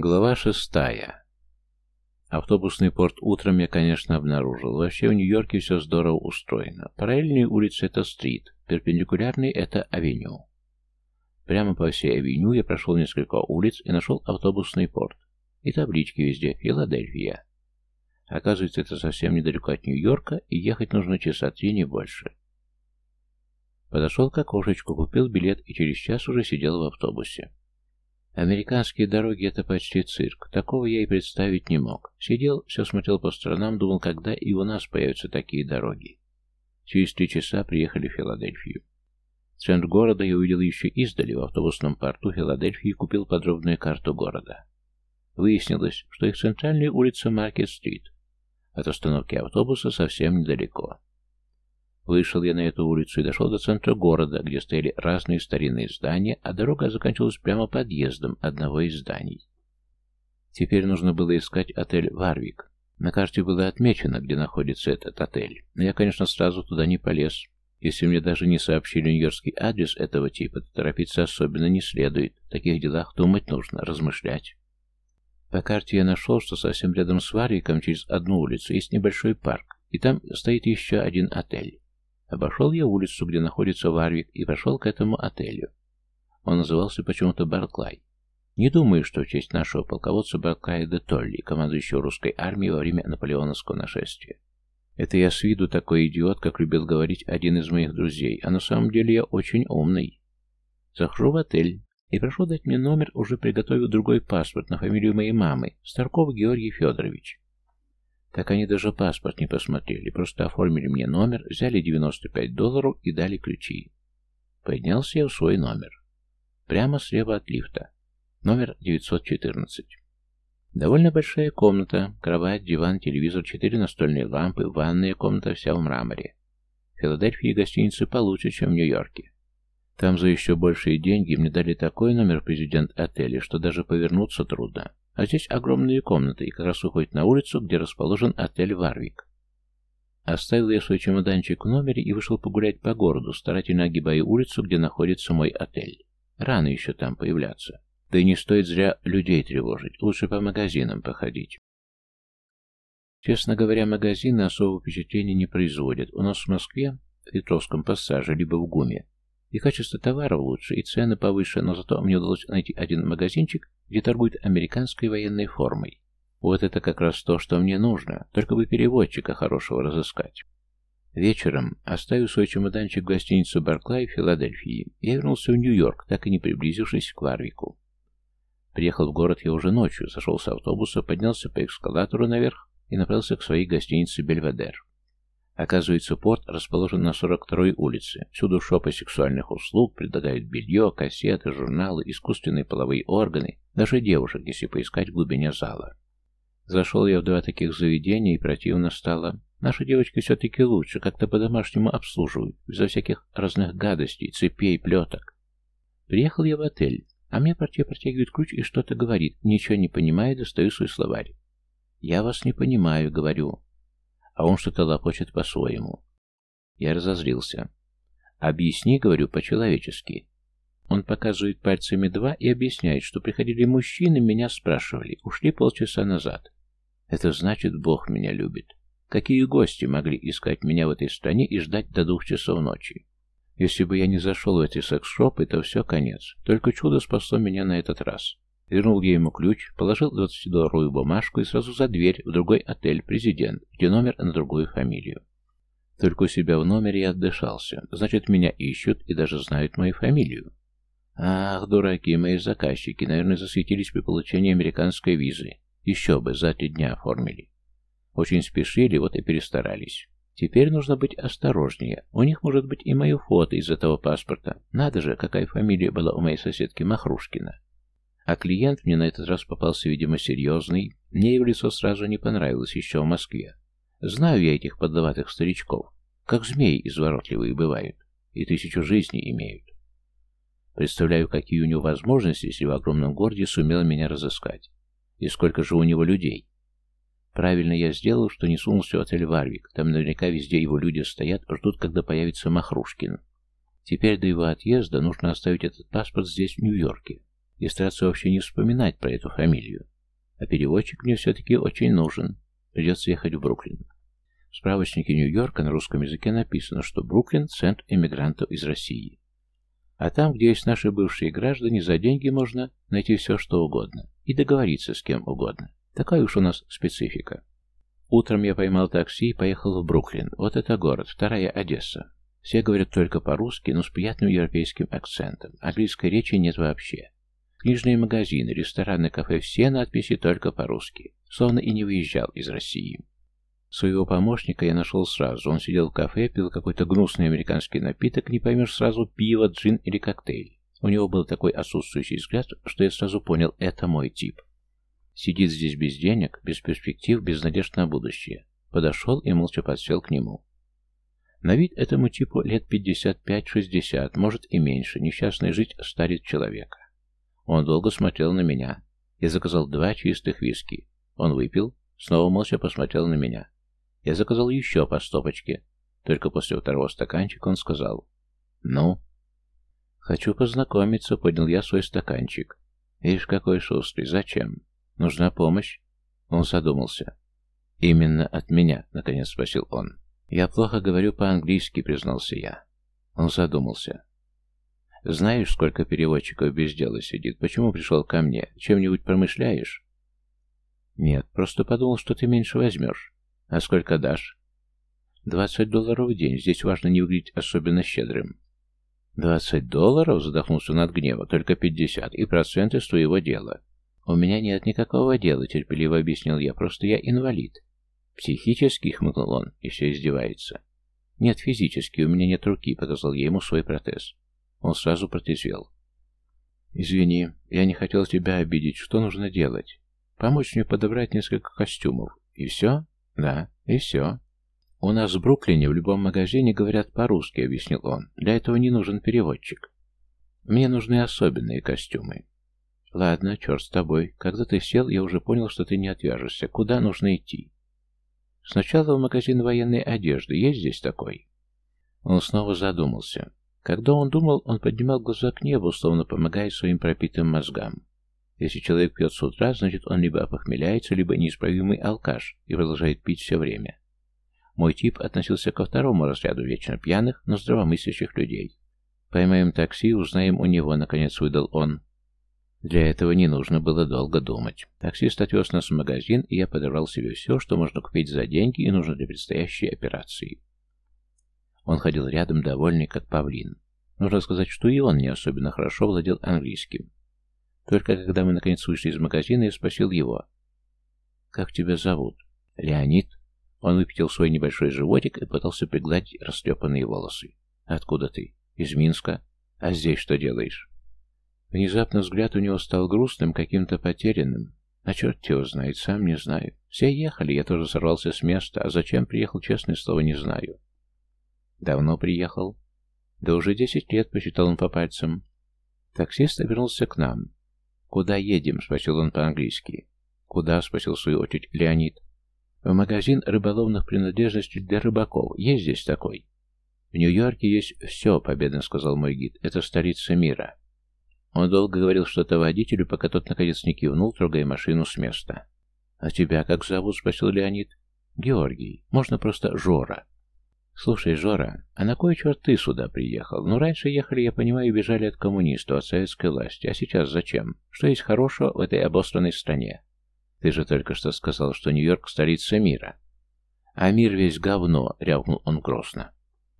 Глава шестая. Автобусный порт утром я, конечно, обнаружил. Вообще в Нью-Йорке все здорово устроено. Параллельные улицы — это стрит, перпендикулярный — это авеню. Прямо по всей авеню я прошел несколько улиц и нашел автобусный порт. И таблички везде «Филадельфия». Оказывается, это совсем недалеко от Нью-Йорка, и ехать нужно часа три, не больше. Подошел к окошечку, купил билет и через час уже сидел в автобусе. Американские дороги — это почти цирк. Такого я и представить не мог. Сидел, все смотрел по сторонам, думал, когда и у нас появятся такие дороги. Через три часа приехали в Филадельфию. Центр города я увидел еще издали в автобусном порту Филадельфии и купил подробную карту города. Выяснилось, что их центральная улица Маркет-стрит. От остановки автобуса совсем недалеко. Вышел я на эту улицу и дошел до центра города, где стояли разные старинные здания, а дорога заканчивалась прямо подъездом одного из зданий. Теперь нужно было искать отель «Варвик». На карте было отмечено, где находится этот отель, но я, конечно, сразу туда не полез. Если мне даже не сообщили нью-йоркский адрес этого типа, то торопиться особенно не следует. В таких делах думать нужно, размышлять. По карте я нашел, что совсем рядом с Варвиком, через одну улицу, есть небольшой парк, и там стоит еще один отель. Обошел я улицу, где находится Варвик, и пошел к этому отелю. Он назывался почему-то Барклай. Не думаю, что в честь нашего полководца Барклая де Толли, командующего русской армией во время наполеоновского нашествия. Это я с виду такой идиот, как любил говорить один из моих друзей, а на самом деле я очень умный. Захожу в отель и прошу дать мне номер, уже приготовив другой паспорт на фамилию моей мамы, Старков Георгий Федорович. Так они даже паспорт не посмотрели, просто оформили мне номер, взяли 95 долларов и дали ключи. Поднялся я в свой номер. Прямо слева от лифта. Номер 914. Довольно большая комната, кровать, диван, телевизор, четыре настольные лампы, ванная комната вся в мраморе. В Филадельфии гостиницы получше, чем в Нью-Йорке. Там за еще большие деньги мне дали такой номер президент отеля, что даже повернуться трудно. А здесь огромные комнаты, и как раз выходит на улицу, где расположен отель «Варвик». Оставил я свой чемоданчик в номере и вышел погулять по городу, старательно огибая улицу, где находится мой отель. Рано еще там появляться. Да и не стоит зря людей тревожить, лучше по магазинам походить. Честно говоря, магазины особого впечатления не производят. У нас в Москве, в Петровском пассаже, либо в ГУМе, и качество товаров лучше, и цены повыше, но зато мне удалось найти один магазинчик, где торгуют американской военной формой. Вот это как раз то, что мне нужно, только бы переводчика хорошего разыскать. Вечером, оставив свой чемоданчик в гостинице «Барклай» в Филадельфии, я вернулся в Нью-Йорк, так и не приблизившись к Варвику. Приехал в город я уже ночью, сошел с автобуса, поднялся по эскалатору наверх и направился к своей гостинице «Бельведер». Оказывается, порт расположен на 42-й улице. Всюду шопы сексуальных услуг, предлагают белье, кассеты, журналы, искусственные половые органы, даже девушек, если поискать в глубине зала. Зашел я в два таких заведения, и противно стало. Наши девочки все-таки лучше, как-то по-домашнему обслуживают, безо всяких разных гадостей, цепей, плеток. Приехал я в отель, а мне портье протягивает ключ и что-то говорит. Ничего не понимая, достаю свой словарь. «Я вас не понимаю», — говорю а он что-то лопочет по-своему. Я разозлился. «Объясни, — говорю, — по-человечески». Он показывает пальцами два и объясняет, что приходили мужчины, меня спрашивали, ушли полчаса назад. Это значит, Бог меня любит. Какие гости могли искать меня в этой стране и ждать до двух часов ночи? Если бы я не зашел в эти секс-шопы, то все конец. Только чудо спасло меня на этот раз. Вернул я ему ключ, положил 20-долларовую бумажку и сразу за дверь в другой отель «Президент», где номер на другую фамилию. Только у себя в номере я отдышался. Значит, меня ищут и даже знают мою фамилию. Ах, дураки, мои заказчики, наверное, засветились при получении американской визы. Еще бы, за три дня оформили. Очень спешили, вот и перестарались. Теперь нужно быть осторожнее. У них может быть и мое фото из этого паспорта. Надо же, какая фамилия была у моей соседки Махрушкина. А клиент мне на этот раз попался, видимо, серьезный. Мне его лицо сразу не понравилось еще в Москве. Знаю я этих поддаватых старичков. Как змеи изворотливые бывают. И тысячу жизней имеют. Представляю, какие у него возможности, если в огромном городе сумел меня разыскать. И сколько же у него людей. Правильно я сделал, что не сунулся в отель «Варвик». Там наверняка везде его люди стоят, ждут, когда появится Махрушкин. Теперь до его отъезда нужно оставить этот паспорт здесь, в Нью-Йорке. И стараться вообще не вспоминать про эту фамилию. А переводчик мне все-таки очень нужен. Придется ехать в Бруклин. В справочнике Нью-Йорка на русском языке написано, что Бруклин – центр иммигрантов из России. А там, где есть наши бывшие граждане, за деньги можно найти все, что угодно. И договориться с кем угодно. Такая уж у нас специфика. Утром я поймал такси и поехал в Бруклин. Вот это город, вторая Одесса. Все говорят только по-русски, но с приятным европейским акцентом. Английской речи нет вообще. Книжные магазины, рестораны, кафе – все надписи только по-русски. Словно и не выезжал из России. Своего помощника я нашел сразу. Он сидел в кафе, пил какой-то гнусный американский напиток, не поймешь сразу, пиво, джин или коктейль. У него был такой отсутствующий взгляд, что я сразу понял, это мой тип. Сидит здесь без денег, без перспектив, без надежд на будущее. Подошел и молча подсел к нему. На вид этому типу лет 55-60, может и меньше, несчастная жить старит человека. Он долго смотрел на меня. Я заказал два чистых виски. Он выпил, снова молча посмотрел на меня. Я заказал еще по стопочке. Только после второго стаканчика он сказал «Ну?» «Хочу познакомиться», — поднял я свой стаканчик. «Ишь, какой шустрый, зачем? Нужна помощь?» Он задумался. «Именно от меня», — наконец спросил он. «Я плохо говорю по-английски», — признался я. Он задумался. «Знаешь, сколько переводчиков без дела сидит? Почему пришел ко мне? Чем-нибудь промышляешь?» «Нет, просто подумал, что ты меньше возьмешь. А сколько дашь?» «Двадцать долларов в день. Здесь важно не выглядеть особенно щедрым». «Двадцать долларов?» — задохнулся от гнева. «Только пятьдесят. И проценты с твоего дела». «У меня нет никакого дела», — терпеливо объяснил я. «Просто я инвалид». «Психически?» — хмыкнул он, и все издевается. «Нет, физически, у меня нет руки», — показал я ему свой протез. Он сразу протрезвел. «Извини, я не хотел тебя обидеть. Что нужно делать? Помочь мне подобрать несколько костюмов. И все? Да, и все». «У нас в Бруклине в любом магазине говорят по-русски», — объяснил он. «Для этого не нужен переводчик. Мне нужны особенные костюмы». «Ладно, черт с тобой. Когда ты сел, я уже понял, что ты не отвяжешься. Куда нужно идти?» Сначала в магазин военной одежды. Есть здесь такой?» Он снова задумался. Когда он думал, он поднимал глаза к небу, словно помогая своим пропитым мозгам. Если человек пьет с утра, значит он либо опохмеляется, либо неисправимый алкаш и продолжает пить все время. Мой тип относился ко второму разряду вечно пьяных, но здравомыслящих людей. «Поймаем такси, узнаем у него», — наконец выдал он. Для этого не нужно было долго думать. Таксист отвез нас в магазин, и я подобрал себе все, что можно купить за деньги и нужно для предстоящей операции. Он ходил рядом, довольный, как павлин. Нужно сказать, что и он не особенно хорошо владел английским. Только когда мы наконец вышли из магазина, я спросил его. «Как тебя зовут?» «Леонид». Он выпятил свой небольшой животик и пытался пригладить растрепанные волосы. «Откуда ты?» «Из Минска. А здесь что делаешь?» Внезапно взгляд у него стал грустным, каким-то потерянным. А черт его знает, сам не знаю. Все ехали, я тоже сорвался с места, а зачем приехал, честное слово, не знаю. Давно приехал? Да уже десять лет, посчитал он по пальцам. Таксист обернулся к нам. «Куда едем?» — спросил он по-английски. «Куда?» — спросил свою очередь Леонид. «В магазин рыболовных принадлежностей для рыбаков. Есть здесь такой?» «В Нью-Йорке есть все», — победно сказал мой гид. «Это столица мира». Он долго говорил что-то водителю, пока тот наконец не кивнул, трогая машину с места. «А тебя как зовут?» — спросил Леонид. «Георгий. Можно просто Жора». «Слушай, Жора, а на кой черт ты сюда приехал? Ну, раньше ехали, я понимаю, бежали от коммунистов, от советской власти. А сейчас зачем? Что есть хорошего в этой обосранной стране? Ты же только что сказал, что Нью-Йорк — столица мира». «А мир весь говно», — рявкнул он грозно.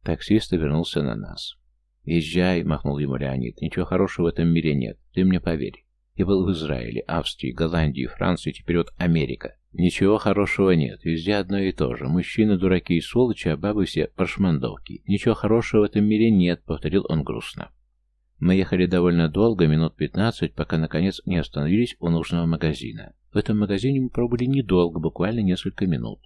Таксист вернулся на нас. «Езжай», — махнул ему Леонид. «Ничего хорошего в этом мире нет. Ты мне поверь. Я был в Израиле, Австрии, Голландии, Франции, теперь вот Америка. Ничего хорошего нет. Везде одно и то же. Мужчины дураки и сволочи, а бабы все прошмандовки. Ничего хорошего в этом мире нет», — повторил он грустно. Мы ехали довольно долго, минут пятнадцать, пока наконец не остановились у нужного магазина. В этом магазине мы пробыли недолго, буквально несколько минут.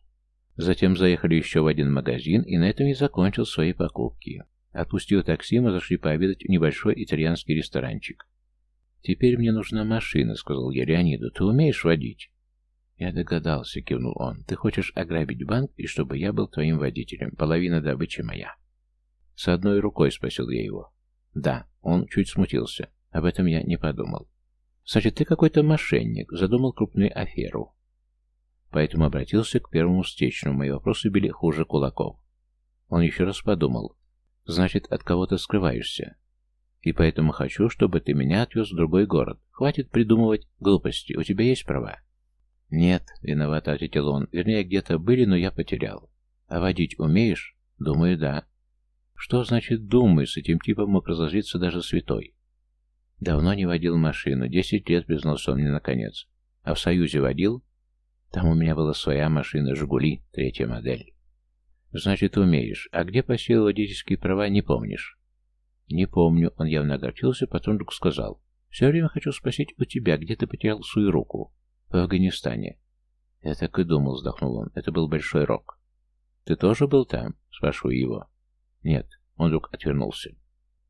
Затем заехали еще в один магазин, и на этом я закончил свои покупки. Отпустив такси, мы зашли пообедать в небольшой итальянский ресторанчик. «Теперь мне нужна машина», — сказал я Леониду. «Ты умеешь водить?» «Я догадался», — кивнул он. «Ты хочешь ограбить банк, и чтобы я был твоим водителем. Половина добычи моя». «С одной рукой?» — спросил я его. «Да». Он чуть смутился. Об этом я не подумал. Значит, ты какой-то мошенник, задумал крупную аферу. Поэтому обратился к первому встречному. Мои вопросы били хуже кулаков. Он еще раз подумал. Значит, от кого-то скрываешься. И поэтому хочу, чтобы ты меня отвез в другой город. Хватит придумывать глупости. У тебя есть права? Нет, виновато ответил он. Вернее, где-то были, но я потерял. А водить умеешь? Думаю, да. Что значит «думаю»? С этим типом мог разложиться даже святой. Давно не водил машину. Десять лет, признался он мне наконец. А в Союзе водил? Там у меня была своя машина «Жигули», третья модель. Значит, умеешь. А где посеял водительские права, не помнишь? Не помню. Он явно огорчился, потом вдруг сказал. Все время хочу спросить у тебя, где ты потерял свою руку? В Афганистане. Я так и думал, вздохнул он. Это был большой рок. Ты тоже был там? Спрашиваю его. Нет. Он вдруг отвернулся.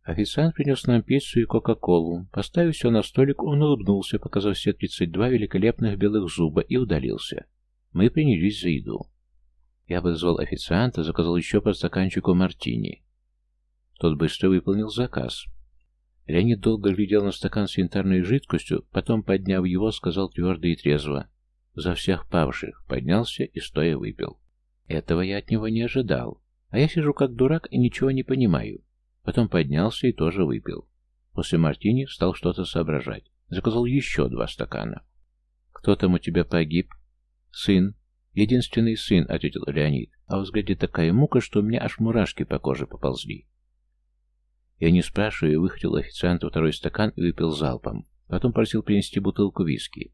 Официант принес нам пиццу и кока-колу. Поставив все на столик, он улыбнулся, показав все 32 великолепных белых зуба, и удалился. Мы принялись за еду. Я подозвал официанта, заказал еще по стаканчику мартини. Тот быстро выполнил заказ. Леонид долго глядел на стакан с янтарной жидкостью, потом, подняв его, сказал твердо и трезво. «За всех павших!» Поднялся и стоя выпил. Этого я от него не ожидал. А я сижу как дурак и ничего не понимаю. Потом поднялся и тоже выпил. После мартини стал что-то соображать. Заказал еще два стакана. «Кто там у тебя погиб?» «Сын. Единственный сын», — ответил Леонид. А в взгляде такая мука, что у меня аж мурашки по коже поползли. Я не спрашиваю, выхватил официанту второй стакан и выпил залпом. Потом просил принести бутылку виски.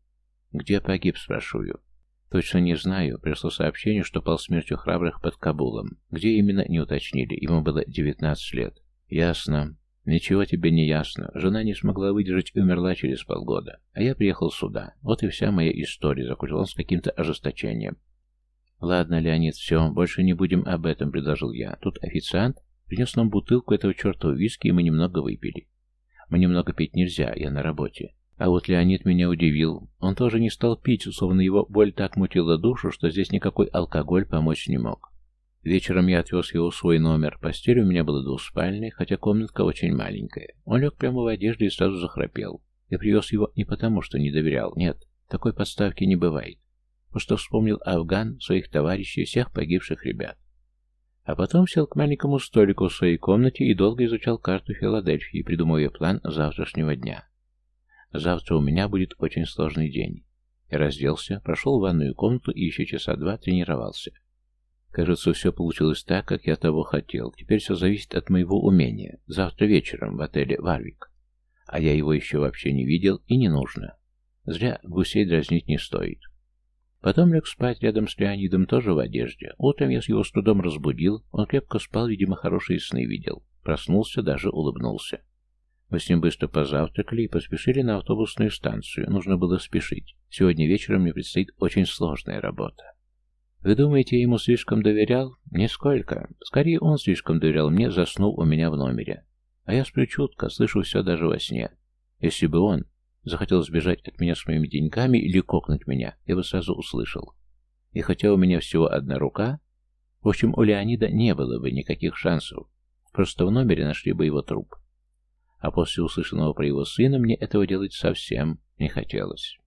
«Где погиб?» — спрашиваю. «Точно не знаю. Пришло сообщение, что пал смертью храбрых под Кабулом. Где именно, не уточнили. Ему было 19 лет». «Ясно. Ничего тебе не ясно. Жена не смогла выдержать и умерла через полгода. А я приехал сюда. Вот и вся моя история», — закончил он с каким-то ожесточением. «Ладно, Леонид, все, больше не будем об этом», — предложил я. Тут официант Принес нам бутылку этого чертова виски, и мы немного выпили. Мне много пить нельзя, я на работе. А вот Леонид меня удивил. Он тоже не стал пить, словно его боль так мутила душу, что здесь никакой алкоголь помочь не мог. Вечером я отвез его в свой номер. Постель у меня была двуспальная, хотя комнатка очень маленькая. Он лег прямо в одежде и сразу захрапел. Я привез его не потому, что не доверял. Нет, такой подставки не бывает. Просто вспомнил Афган, своих товарищей, всех погибших ребят. А потом сел к маленькому столику в своей комнате и долго изучал карту Филадельфии, придумывая план завтрашнего дня. Завтра у меня будет очень сложный день. Я разделся, прошел в ванную комнату и еще часа два тренировался. Кажется, все получилось так, как я того хотел. Теперь все зависит от моего умения. Завтра вечером в отеле «Варвик». А я его еще вообще не видел и не нужно. Зря гусей дразнить не стоит. Потом лег спать рядом с Леонидом, тоже в одежде. Утром я его с трудом разбудил. Он крепко спал, видимо, хорошие сны видел. Проснулся, даже улыбнулся. Мы с ним быстро позавтракали и поспешили на автобусную станцию. Нужно было спешить. Сегодня вечером мне предстоит очень сложная работа. Вы думаете, я ему слишком доверял? Нисколько. Скорее, он слишком доверял мне, заснув у меня в номере. А я сплю чутко, слышу все даже во сне. Если бы он захотел сбежать от меня с моими деньгами или кокнуть меня, я бы сразу услышал. И хотя у меня всего одна рука, в общем, у Леонида не было бы никаких шансов. Просто в номере нашли бы его труп. А после услышанного про его сына мне этого делать совсем не хотелось.